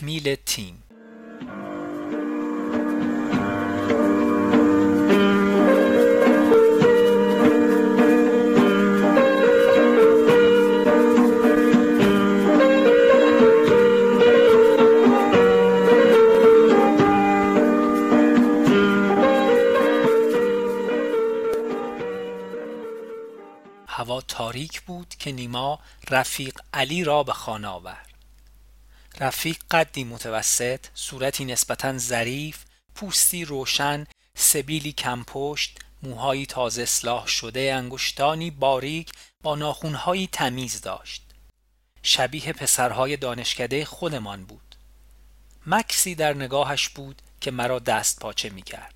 تکمیل تیم. هوا تاریک بود که نیما رفیق علی را به خانه آورد. رفیق قدی متوسط صورتی نسبتا ظریف پوستی روشن سبیلی کمپشت موهایی تازه اصلاح شده انگشتانی باریک با ناخونهایی تمیز داشت. شبیه پسرهای دانشکده خودمان بود. مکسی در نگاهش بود که مرا دست پاچه می کرد.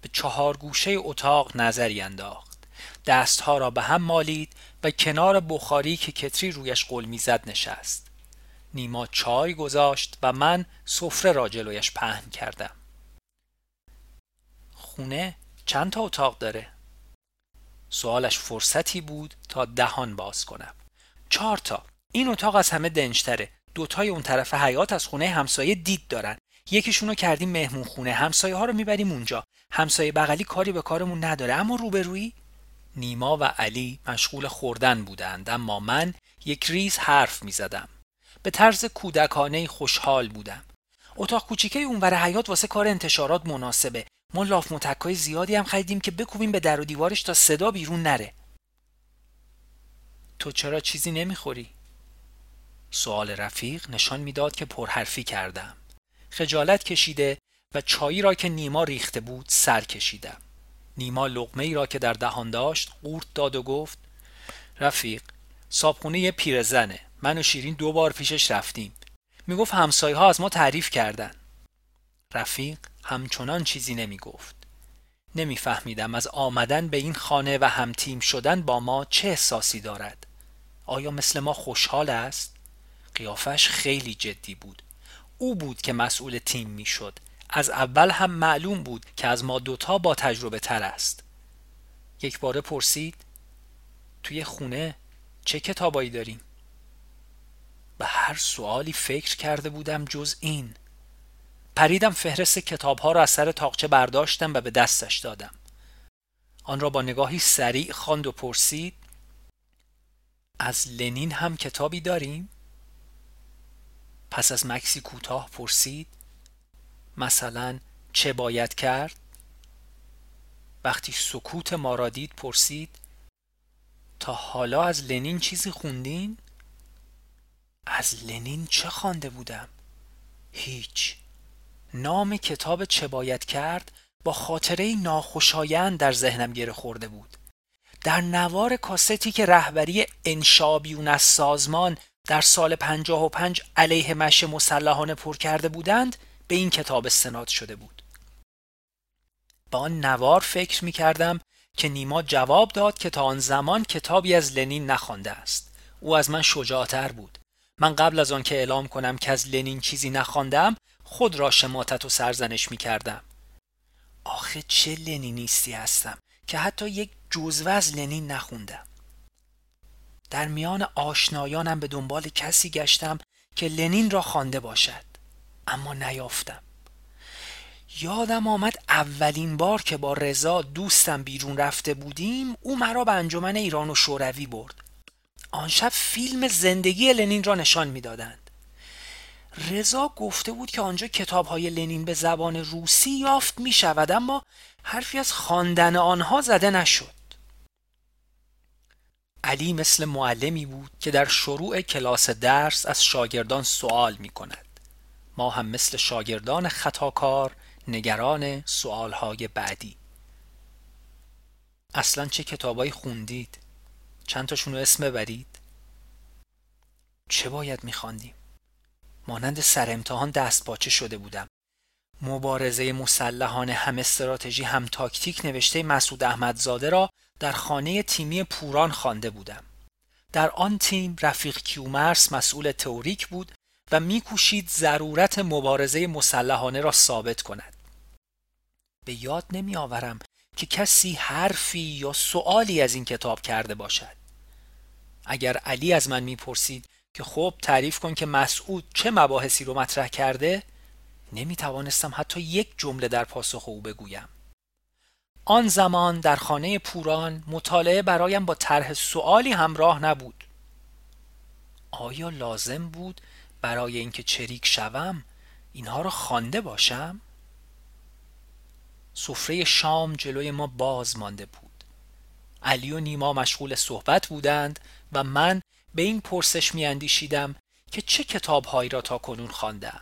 به چهار گوشه اتاق نظری انداخت. دستها را به هم مالید و کنار بخاری که کتری رویش قل می‌زد نشست. نیما چای گذاشت و من سفره را جلویش پهن کردم. خونه چند تا اتاق داره؟ سوالش فرصتی بود تا دهان باز کنم. چهار تا. این اتاق از همه دنجتره. دوتای اون طرف حیات از خونه همسایه دید دارن. یکیشونو کردیم مهمون خونه. همسایه ها رو می‌بریم اونجا. همسایه بغلی کاری به کارمون نداره. اما روبرویی؟ نیما و علی مشغول خوردن بودند اما من یک ریز حرف می زدم. به طرز کودکانه خوشحال بودم. اتاق کوچیکه اونور حیات واسه کار انتشارات مناسبه. ما لاف متکای زیادی هم خریدیم که بکوبیم به در و دیوارش تا صدا بیرون نره. تو چرا چیزی نمی‌خوری؟ سوال رفیق نشان می‌داد که پرحرفی کردم. خجالت کشیده و چایی را که نیما ریخته بود سر کشیدم. نیما لقمه ای را که در دهان داشت قورت داد و گفت رفیق صابخونه یه پیرزنه من و شیرین دو بار پیشش رفتیم. می‌گفت همسایه ها از ما تعریف کردن. رفیق همچنان چیزی نمی گفت نمیفهمیدم از آمدن به این خانه و همتیم شدن با ما چه احساسی دارد. آیا مثل ما خوشحال است؟ قیافش خیلی جدی بود. او بود که مسئول تیم می‌شد. از اول هم معلوم بود که از ما دوتا با تجربه تر است. یک باره پرسید توی خونه چه کتابایی داریم؟ به هر سوالی فکر کرده بودم جز این پریدم فهرست کتابها را از سر تاقچه برداشتم و به دستش دادم آن را با نگاهی سریع خواند و پرسید از لنین هم کتابی داریم؟ پس از مکسی کوتاه پرسید مثلا چه باید کرد؟ وقتی سکوت ما را دید پرسید تا حالا از لنین چیزی خوندین؟ از لنین چه خوانده بودم؟ هیچ. نام کتاب چه باید کرد با خاطره ناخوشایند در ذهنم گره خورده بود. در نوار کاستی که رهبری انشابیون از سازمان در سال 55 علیه مش مسلحانه پر کرده بودند به این کتاب استناد شده بود. با آن نوار فکر می کردم که نیما جواب داد که تا آن زمان کتابی از لنین نخوانده است. او از من شجاعتر بود. من قبل از آن که اعلام کنم که از لنین چیزی نخواندم خود را شماتت و سرزنش می کردم آخه چه لنینیستی هستم که حتی یک جزوه از لنین نخوندم. در میان آشنایانم به دنبال کسی گشتم که لنین را خوانده باشد اما نیافتم. یادم آمد اولین بار که با رضا دوستم بیرون رفته بودیم او مرا به انجمن ایران و شوروی برد. آن شب فیلم زندگی لنین را نشان می‌دادند. رضا گفته بود که آنجا کتاب های لنین به زبان روسی یافت می شود اما حرفی از خواندن آنها زده نشد. علی مثل معلمی بود که در شروع کلاس درس از شاگردان سوال می کند ما هم مثل شاگردان خطاکار نگران سوالهای بعدی. اصلا چه کتابایی خوندید؟ چند تاشون رو اسم ببرید؟ چه باید میخواندیم؟ مانند سر امتحان دست باچه شده بودم مبارزه مسلحانه هم استراتژی هم تاکتیک نوشته مسعود احمدزاده را در خانه تیمی پوران خوانده بودم در آن تیم رفیق کیومرس مسئول تئوریک بود و میکوشید ضرورت مبارزه مسلحانه را ثابت کند به یاد نمی آورم که کسی حرفی یا سوالی از این کتاب کرده باشد. اگر علی از من می‌پرسید که خب تعریف کن که مسعود چه مباحثی رو مطرح کرده نمی توانستم حتی یک جمله در پاسخ او بگویم. آن زمان در خانه پوران مطالعه برایم با طرح سوالی همراه نبود. آیا لازم بود برای اینکه چریک شوم اینها را خوانده باشم؟ سفره شام جلوی ما باز مانده بود علی و نیما مشغول صحبت بودند و من به این پرسش میاندیشیدم که چه کتابهایی را تا کنون خواندم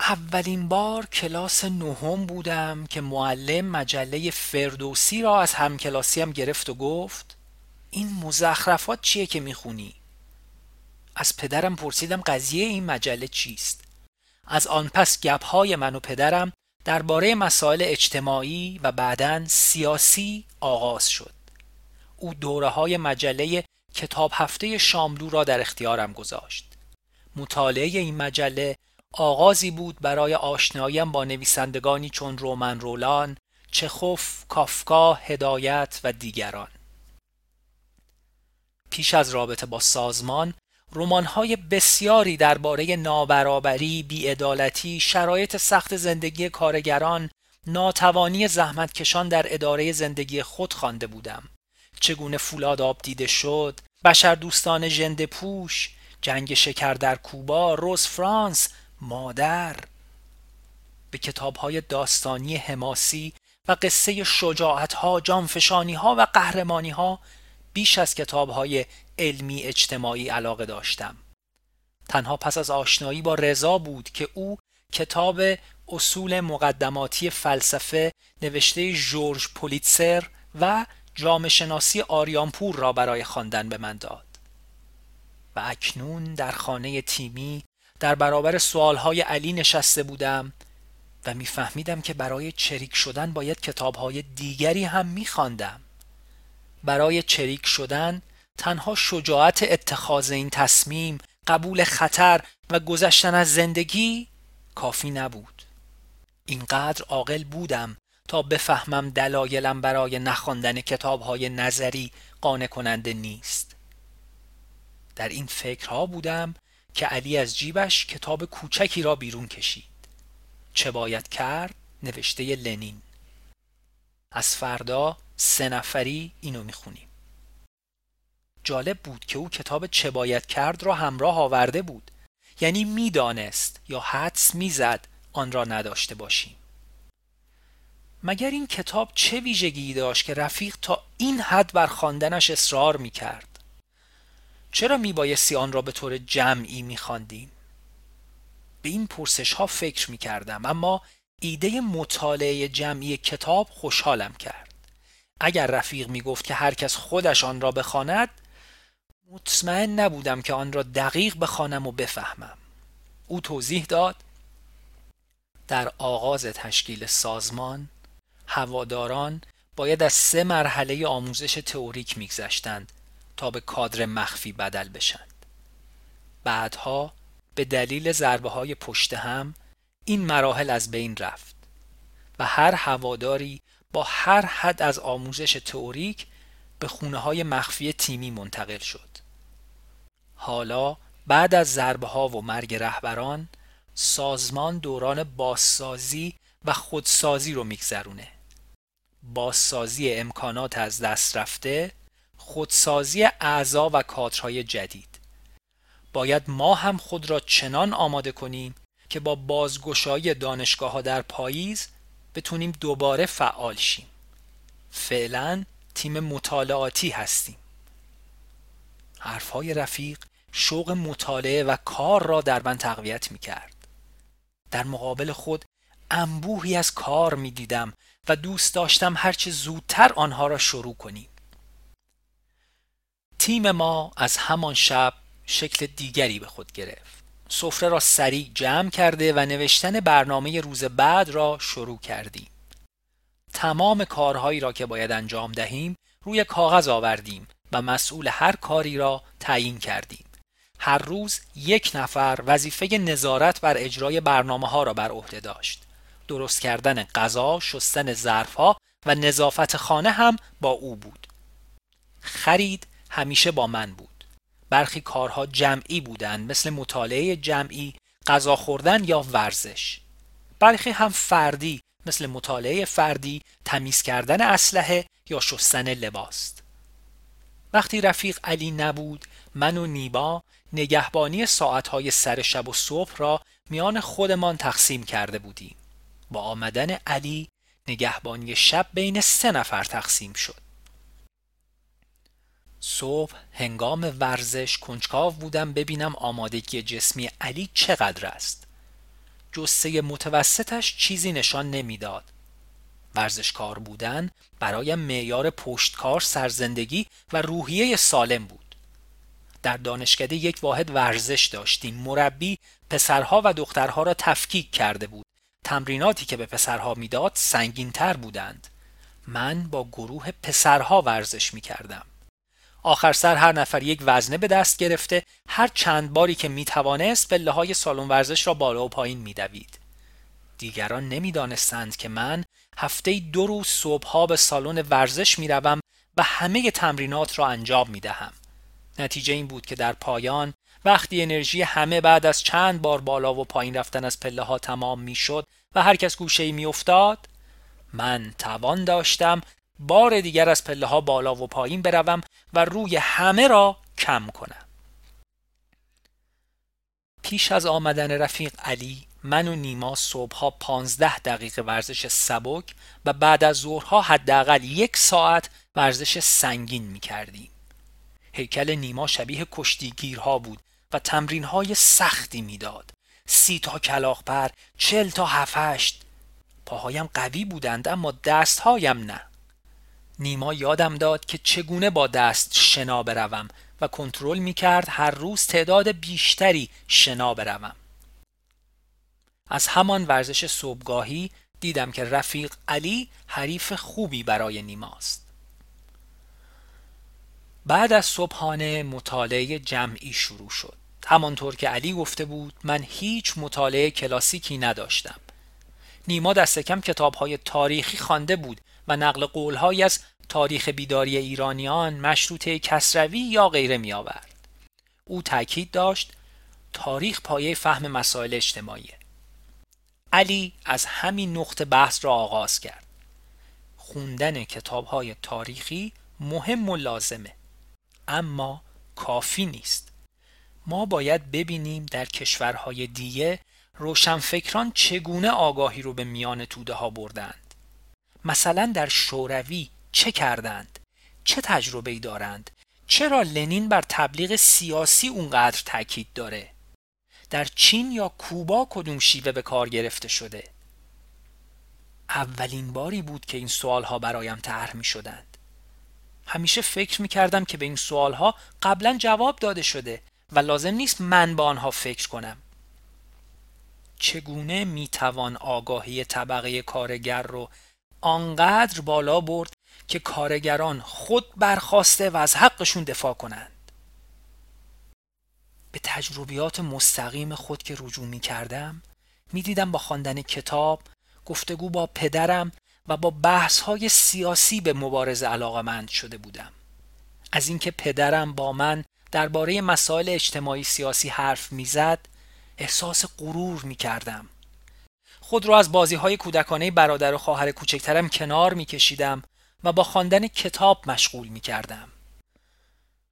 اولین بار کلاس نهم بودم که معلم مجله فردوسی را از همکلاسیم گرفت و گفت این مزخرفات چیه که می‌خونی؟ از پدرم پرسیدم قضیه این مجله چیست؟ از آن پس گپهای من و پدرم درباره مسائل اجتماعی و بعدا سیاسی آغاز شد. او دوره های مجله کتاب هفته شاملو را در اختیارم گذاشت. مطالعه این مجله آغازی بود برای آشناییم با نویسندگانی چون رومن رولان، چخوف، کافکا، هدایت و دیگران. پیش از رابطه با سازمان رمان‌های بسیاری درباره نابرابری، بیعدالتی، شرایط سخت زندگی کارگران، ناتوانی زحمتکشان در اداره زندگی خود خوانده بودم. چگونه فولاد آب دیده شد، بشر دوستان جند پوش، جنگ شکر در کوبا، روز فرانس، مادر به کتابهای داستانی حماسی و قصه شجاعتها، جانفشانیها و قهرمانیها بیش از کتابهای علمی اجتماعی علاقه داشتم. تنها پس از آشنایی با رضا بود که او کتاب اصول مقدماتی فلسفه نوشته جورج پولیتسر و جامعه شناسی آریانپور را برای خواندن به من داد. و اکنون در خانه تیمی در برابر سوالهای علی نشسته بودم و میفهمیدم که برای چریک شدن باید کتابهای دیگری هم میخواندم. برای چریک شدن تنها شجاعت اتخاذ این تصمیم قبول خطر و گذشتن از زندگی کافی نبود. اینقدر عاقل بودم تا بفهمم دلایلم برای نخواندن کتابهای نظری قانع کننده نیست. در این فکرها بودم که علی از جیبش کتاب کوچکی را بیرون کشید. چه باید کرد؟ نوشته لنین. از فردا سه نفری اینو می‌خونیم. جالب بود که او کتاب چه باید کرد را همراه آورده بود. یعنی می‌دانست یا حدس می‌زد آن را نداشته باشیم. مگر این کتاب چه ویژگی داشت که رفیق تا این حد بر خواندنش اصرار می‌کرد؟ چرا میبایستی آن را به طور جمعی میخواندیم؟ به این پرسش ها فکر می‌کردم اما ایده مطالعه جمعی کتاب خوشحالم کرد. اگر رفیق می‌گفت که هر کس خودش آن را بخواند مطمئن نبودم که آن را دقیق بخوانم و بفهمم. او توضیح داد در آغاز تشکیل سازمان هواداران باید از سه مرحله آموزش تئوریک میگذشتند تا به کادر مخفی بدل بشند. بعدها به دلیل ضربه های پشت هم این مراحل از بین رفت و هر هواداری با هر حد از آموزش تئوریک به خونه های مخفی تیمی منتقل شد. حالا بعد از ضربه ها و مرگ رهبران سازمان دوران بازسازی و خودسازی رو میگذرونه. بازسازی امکانات از دست رفته خودسازی اعضا و کادرهای جدید. باید ما هم خود را چنان آماده کنیم که با بازگشایی دانشگاه ها در پاییز بتونیم دوباره فعال شیم فعلا تیم مطالعاتی هستیم حرفهای رفیق شوق مطالعه و کار را در من تقویت می کرد. در مقابل خود انبوهی از کار می دیدم و دوست داشتم هرچه زودتر آنها را شروع کنیم. تیم ما از همان شب شکل دیگری به خود گرفت. سفره را سریع جمع کرده و نوشتن برنامه روز بعد را شروع کردیم. تمام کارهایی را که باید انجام دهیم روی کاغذ آوردیم و مسئول هر کاری را تعیین کردیم. هر روز یک نفر وظیفه نظارت بر اجرای برنامه ها را بر عهده داشت. درست کردن غذا، شستن ظرف ها و نظافت خانه هم با او بود. خرید همیشه با من بود. برخی کارها جمعی بودند مثل مطالعه جمعی، غذا خوردن یا ورزش. برخی هم فردی مثل مطالعه فردی، تمیز کردن اسلحه یا شستن لباس. وقتی رفیق علی نبود، من و نیما نگهبانی ساعتهای سر شب و صبح را میان خودمان تقسیم کرده بودیم. با آمدن علی نگهبانی شب بین سه نفر تقسیم شد. صبح هنگام ورزش کنجکاو بودم ببینم آمادگی جسمی علی چقدر است. جسه متوسطش چیزی نشان نمی‌داد. ورزشکار بودن برای معیار پشتکار سرزندگی و روحیه سالم بود. در دانشکده یک واحد ورزش داشتیم. مربی پسرها و دخترها را تفکیک کرده بود. تمریناتی که به پسرها می‌داد سنگینتر بودند. من با گروه پسرها ورزش می کردم. آخر سر هر نفر یک وزنه به دست گرفته هر چند باری که می توانست پله های سالن ورزش را بالا و پایین می دوید. دیگران نمی‌دانستند که من هفته دو روز صبحها به سالن ورزش می روم و همه تمرینات را انجام می دهم. نتیجه این بود که در پایان وقتی انرژی همه بعد از چند بار بالا و پایین رفتن از پله ها تمام می شد و هر کس گوشه ای افتاد من توان داشتم بار دیگر از پله ها بالا و پایین بروم و روی همه را کم کنم پیش از آمدن رفیق علی من و نیما صبحها پانزده دقیقه ورزش سبک و بعد از ظهرها حداقل یک ساعت ورزش سنگین می کردیم. هیکل نیما شبیه کشتیگیرها بود و تمرینهای سختی می‌داد. سی تا کلاخبر، چل تا هفشت. پاهایم قوی بودند اما دستهایم نه. نیما یادم داد که چگونه با دست شنا بروم و کنترل می کرد هر روز تعداد بیشتری شنا بروم. از همان ورزش صبحگاهی دیدم که رفیق علی حریف خوبی برای نیماست. بعد از صبحانه مطالعه جمعی شروع شد. همانطور که علی گفته بود من هیچ مطالعه کلاسیکی نداشتم. نیما دست کم کتابهای تاریخی خوانده بود و نقل قولهایی از تاریخ بیداری ایرانیان مشروطه کسروی یا غیره می آورد. او تاکید داشت تاریخ پایه فهم مسائل اجتماعی علی از همین نقطه بحث را آغاز کرد. خوندن کتابهای تاریخی مهم و لازمه اما کافی نیست. ما باید ببینیم در کشورهای دیگه روشنفکران چگونه آگاهی رو به میان توده ها بردند. مثلا در شوروی چه کردند؟ چه تجربه ای دارند؟ چرا لنین بر تبلیغ سیاسی اونقدر تاکید داره؟ در چین یا کوبا کدوم شیوه به کار گرفته شده؟ اولین باری بود که این سوالها برایم طرح می شدند. همیشه فکر می کردم که به این سوالها قبلا جواب داده شده و لازم نیست من به آنها فکر کنم. چگونه می توان آگاهی طبقه کارگر رو آنقدر بالا برد که کارگران خود برخواسته و از حقشون دفاع کنند. به تجربیات مستقیم خود که رجوع می کردم می دیدم با خواندن کتاب گفتگو با پدرم و با بحث های سیاسی به مبارزه علاقمند شده بودم. از اینکه پدرم با من درباره مسائل اجتماعی سیاسی حرف می‌زد احساس غرور می کردم خود را از بازی های کودکانه برادر و خواهر کوچکترم کنار می کشیدم و با خواندن کتاب مشغول می کردم.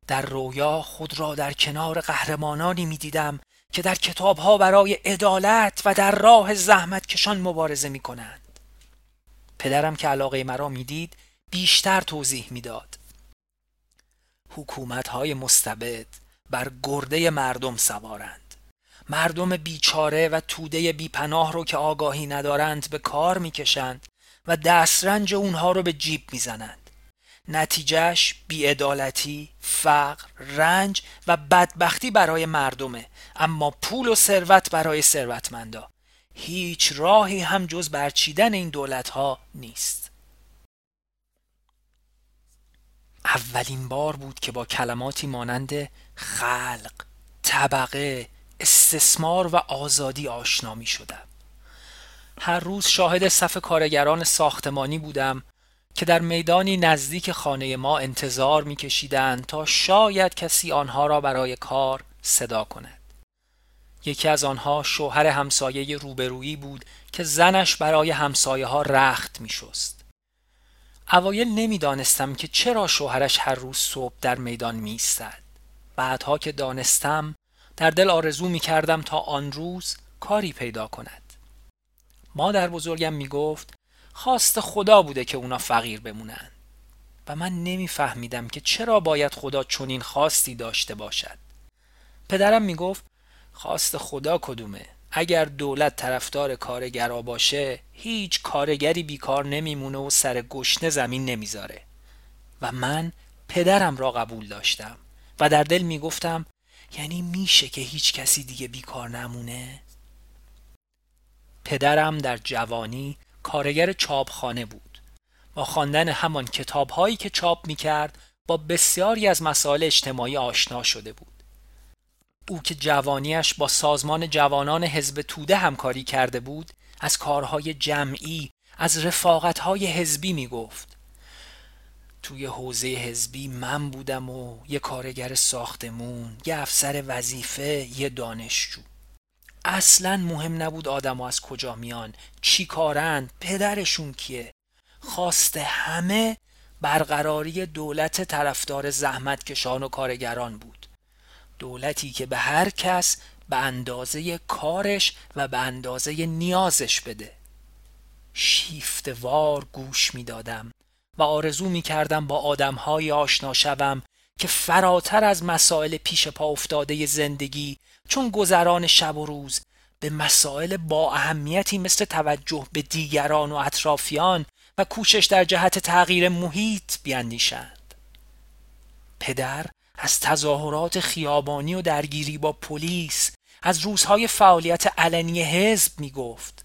در رویا خود را در کنار قهرمانانی می دیدم که در کتاب ها برای عدالت و در راه زحمت کشان مبارزه می کنند. پدرم که علاقه مرا می‌دید بیشتر توضیح می‌داد. حکومت های مستبد بر گرده مردم سوارند. مردم بیچاره و توده بیپناه رو که آگاهی ندارند به کار می‌کشند و دسترنج اونها رو به جیب می‌زنند. نتیجهش بیعدالتی، فقر، رنج و بدبختی برای مردمه اما پول و ثروت برای ثروتمندا. هیچ راهی هم جز برچیدن این دولت ها نیست. اولین بار بود که با کلماتی مانند خلق، طبقه، استثمار و آزادی آشنا می شدم هر روز شاهد صف کارگران ساختمانی بودم که در میدانی نزدیک خانه ما انتظار میکشیدند تا شاید کسی آنها را برای کار صدا کند یکی از آنها شوهر همسایه روبرویی بود که زنش برای همسایه ها رخت می شست. اوایل نمی‌دانستم که چرا شوهرش هر روز صبح در میدان می ایستد. بعدها که دانستم در دل آرزو می کردم تا آن روز کاری پیدا کند. مادر بزرگم می گفت خواست خدا بوده که اونا فقیر بمونند و من نمیفهمیدم که چرا باید خدا چنین خواستی داشته باشد. پدرم می گفت خواست خدا کدومه اگر دولت طرفدار کارگرا باشه هیچ کارگری بیکار نمیمونه و سر گشنه زمین نمی‌ذاره و من پدرم را قبول داشتم و در دل می‌گفتم یعنی میشه که هیچ کسی دیگه بیکار نمونه؟ پدرم در جوانی کارگر چاپخانه بود. با خواندن همان کتابهایی که چاپ می‌کرد با بسیاری از مسائل اجتماعی آشنا شده بود. او که جوانیش با سازمان جوانان حزب توده همکاری کرده بود از کارهای جمعی از رفاقتهای حزبی می گفت توی حوزه حزبی من بودم و یه کارگر ساختمون یه افسر وظیفه یه دانشجو. اصلا مهم نبود آدم از کجا میان چی کارند پدرشون کیه. خواست همه برقراری دولت طرفدار زحمت کشان و کارگران بود. دولتی که به هر کس به اندازه کارش و به اندازه نیازش بده. شیفتوار گوش می دادم آرزو می کردم با آدمهای آشنا شوم که فراتر از مسائل پیش پا افتاده زندگی چون گذران شب و روز به مسائل با اهمیتی مثل توجه به دیگران و اطرافیان و کوشش در جهت تغییر محیط بیاندیشند پدر از تظاهرات خیابانی و درگیری با پلیس از روزهای فعالیت علنی حزب می گفت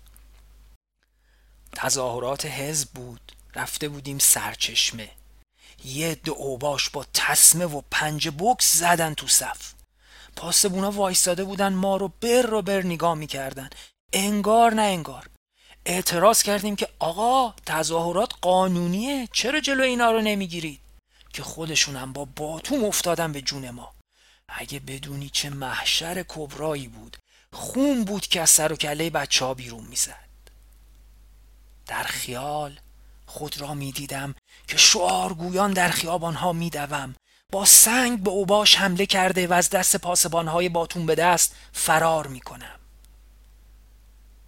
تظاهرات حزب بود. رفته بودیم سرچشمه. یه دو اوباش با تسمه و پنج بکس زدن تو صف. پاسبونا وایستاده بودن ما رو بر رو بر نگاه می‌کردن. انگار نه انگار. اعتراض کردیم که آقا تظاهرات قانونیه چرا جلو اینا رو نمی‌گیرید؟ که خودشونم با باتوم افتادن به جون ما. اگه بدونی چه محشر کبرایی بود. خون بود که از سر و کله بچه ها بیرون می‌زد. در خیال خود را می‌دیدم که شعارگویان در خیابان ها میدوم با سنگ به اوباش حمله کرده و از دست پاسبان های باتون به دست فرار می‌کنم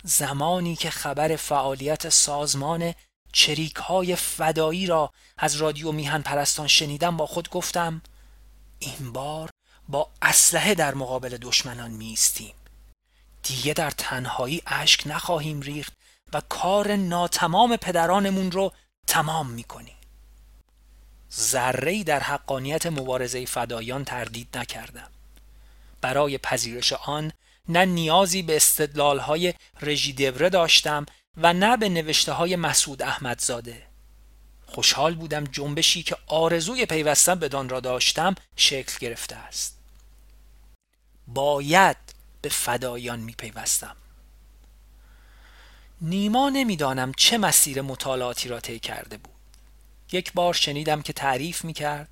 زمانی که خبر فعالیت سازمان چریک های فدایی را از رادیو میهن پرستان شنیدم با خود گفتم این بار با اسلحه در مقابل دشمنان میستیم دیگه در تنهایی اشک نخواهیم ریخت. و کار ناتمام پدرانمون رو تمام می‌کنیم. ذره در حقانیت مبارزه فدایان تردید نکردم. برای پذیرش آن نه نیازی به استدلال های رژی داشتم و نه به نوشته های مسعود احمدزاده. خوشحال بودم جنبشی که آرزوی پیوستن بدان را داشتم شکل گرفته است. باید به فدایان می پیوستم نیما نمی‌دانم چه مسیر مطالعاتی را طی کرده بود. یک بار شنیدم که تعریف می کرد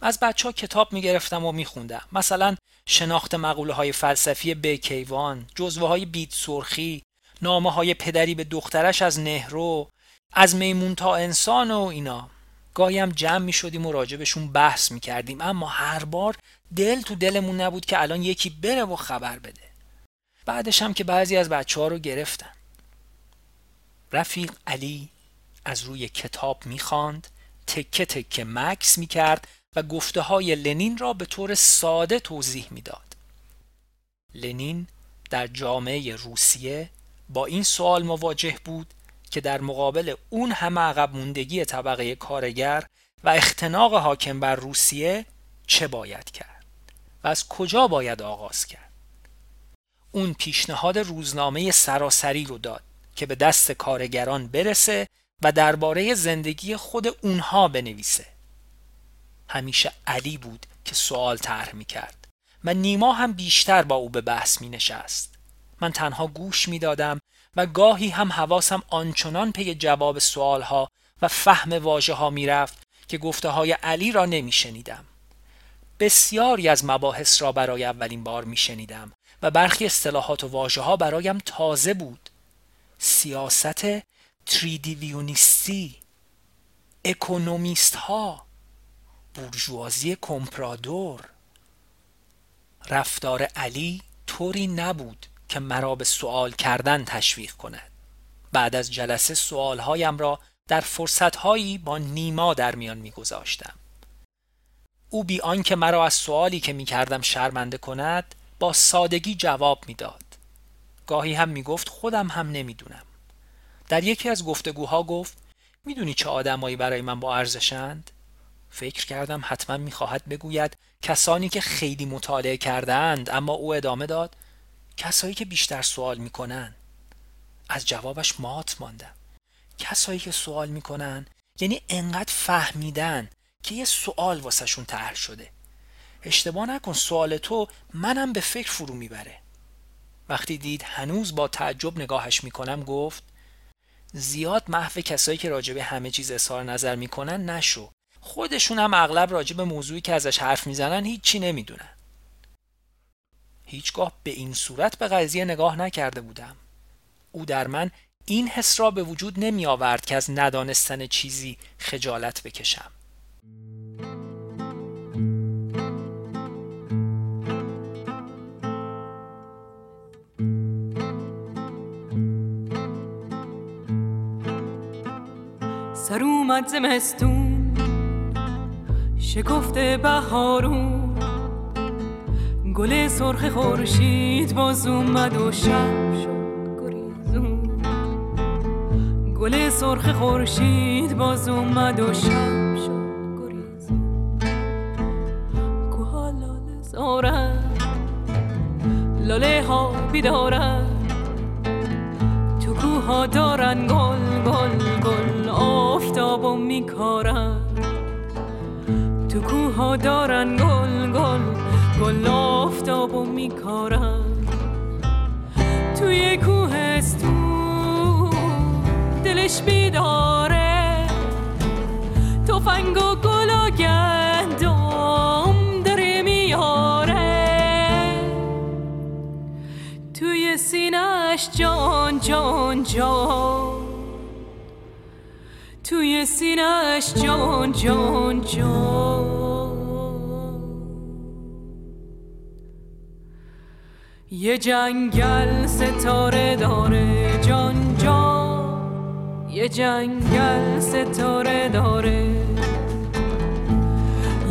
از بچه ها کتاب می گرفتم و می خوندم مثلا شناخت مقوله های فلسفی بکیوان جزوه های بیت سرخی نامه های پدری به دخترش از نهرو از میمون تا انسان و اینا. گاهی هم جمع می شدیم و راجبشون بحث می کردیم اما هر بار دل تو دلمون نبود که الان یکی بره و خبر بده. بعدش هم که بعضی از بچه ها رو گرفتن. رفیق علی از روی کتاب می‌خواند تکه تکه مکس می‌کرد و گفته های لنین را به طور ساده توضیح می‌داد. لنین در جامعه روسیه با این سوال مواجه بود که در مقابل اون همه عقب موندگی طبقه کارگر و اختناق حاکم بر روسیه چه باید کرد و از کجا باید آغاز کرد اون پیشنهاد روزنامه سراسری رو داد که به دست کارگران برسه و درباره زندگی خود اونها بنویسه همیشه علی بود که سوال طرح می کرد و نیما هم بیشتر با او به بحث می نشست من تنها گوش می دادم و گاهی هم حواسم آنچنان پی جواب سوالها و فهم واژه ها می رفت که گفته های علی را نمی شنیدم. بسیاری از مباحث را برای اولین بار می شنیدم و برخی اصطلاحات و واژه ها برایم تازه بود. سیاست تریدیویونیستی اکونومیست ها بورژوازی کمپرادور. رفتار علی طوری نبود که مرا به سوال کردن تشویق کند. بعد از جلسه سوالهایم را در فرصتهایی با نیما در میان میگذاشتم. او بی آنکه مرا از سوالی که می‌کردم شرمنده کند با سادگی جواب می‌داد. گاهی هم می‌گفت خودم هم نمی‌دونم. در یکی از گفتگوها گفت می‌دونی چه آدمایی برای من با ارزشند فکر کردم حتما می‌خواهد بگوید کسانی که خیلی مطالعه کردند اما او ادامه داد کسایی که بیشتر سوال می‌کنن. از جوابش مات ماندم. کسایی که سوال می‌کنن یعنی انقدر فهمیدن که یه سوال واسهشون طرح شده. اشتباه نکن سوال تو منم به فکر فرو می‌بره. وقتی دید هنوز با تعجب نگاهش می‌کنم گفت زیاد محو کسایی که راجبه همه چیز اظهار نظر می‌کنن نشو. خودشون هم اغلب راجب موضوعی که ازش حرف می‌زنن هیچی نمی‌دونن. هیچگاه به این صورت به قضیه نگاه نکرده بودم. او در من این حس را به وجود نمی آورد که از ندانستن چیزی خجالت بکشم. سر اومد زمستون شکفته بهارون. گل سرخ خورشید باز اومد و شب شد گریزون. گل سرخ خورشید باز اومد و شب شد گریزون. کوها لاله زارن. لاله ها بیدارن. دارن گل گل گل آفتابو میکارن. تو کوها دارن گل گل گل آفتابو میکارن. توی کوهستون دلش بیداره. توفنگ و گل و سینش جان جان جان. توی سینش جان جان جان. یه جنگل ستاره داره جان جان. یه جنگل ستاره داره.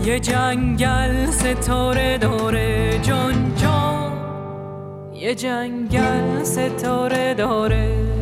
یه جنگل ستاره داره جان جان. یه جنگل ستاره داره.